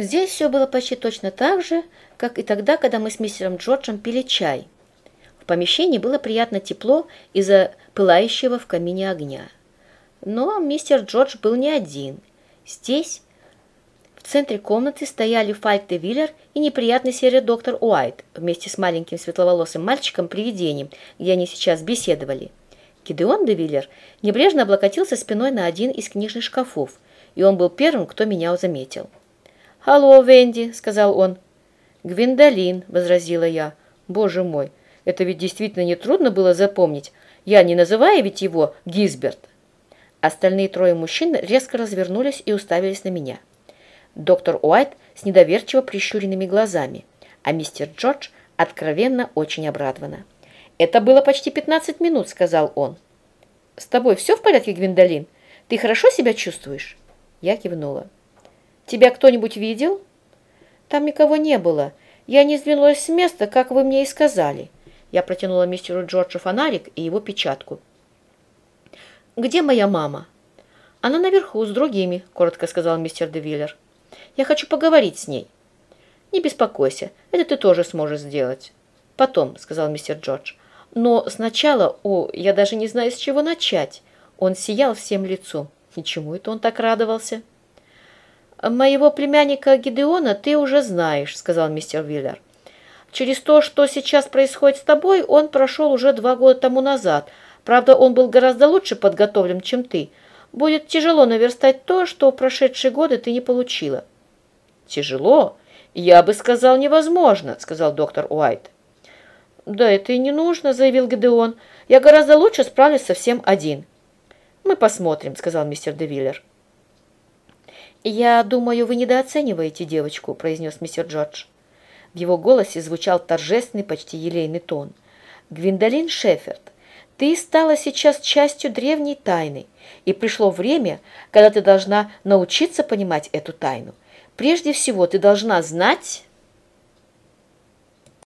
Здесь все было почти точно так же, как и тогда, когда мы с мистером Джорджем пили чай. В помещении было приятно тепло из-за пылающего в камине огня. Но мистер Джордж был не один. Здесь, в центре комнаты, стояли Фальк де Виллер и неприятный серый доктор Уайт вместе с маленьким светловолосым мальчиком-привидением, где они сейчас беседовали. Гидеон де Виллер небрежно облокотился спиной на один из книжных шкафов, и он был первым, кто меня заметил. «Алло, Венди», — сказал он. «Гвиндолин», — возразила я. «Боже мой, это ведь действительно нетрудно было запомнить. Я не называю ведь его Гизберт». Остальные трое мужчин резко развернулись и уставились на меня. Доктор Уайт с недоверчиво прищуренными глазами, а мистер Джордж откровенно очень обрадована. «Это было почти пятнадцать минут», — сказал он. «С тобой все в порядке, Гвиндолин? Ты хорошо себя чувствуешь?» Я кивнула. Тебя кто-нибудь видел?» «Там никого не было. Я не сдвинулась с места, как вы мне и сказали». Я протянула мистеру Джорджу фонарик и его печатку. «Где моя мама?» «Она наверху, с другими», — коротко сказал мистер Девиллер. «Я хочу поговорить с ней». «Не беспокойся, это ты тоже сможешь сделать». «Потом», — сказал мистер Джордж. «Но сначала, о, я даже не знаю, с чего начать». Он сиял всем лицом. И чему это он так радовался?» «Моего племянника Гидеона ты уже знаешь», — сказал мистер Виллер. «Через то, что сейчас происходит с тобой, он прошел уже два года тому назад. Правда, он был гораздо лучше подготовлен, чем ты. Будет тяжело наверстать то, что в прошедшие годы ты не получила». «Тяжело? Я бы сказал, невозможно», — сказал доктор Уайт. «Да это и не нужно», — заявил Гидеон. «Я гораздо лучше справлюсь совсем один». «Мы посмотрим», — сказал мистер Девиллер. «Я думаю, вы недооцениваете девочку», – произнес мистер Джордж. В его голосе звучал торжественный, почти елейный тон. «Гвиндолин Шеферд, ты стала сейчас частью древней тайны, и пришло время, когда ты должна научиться понимать эту тайну. Прежде всего, ты должна знать...»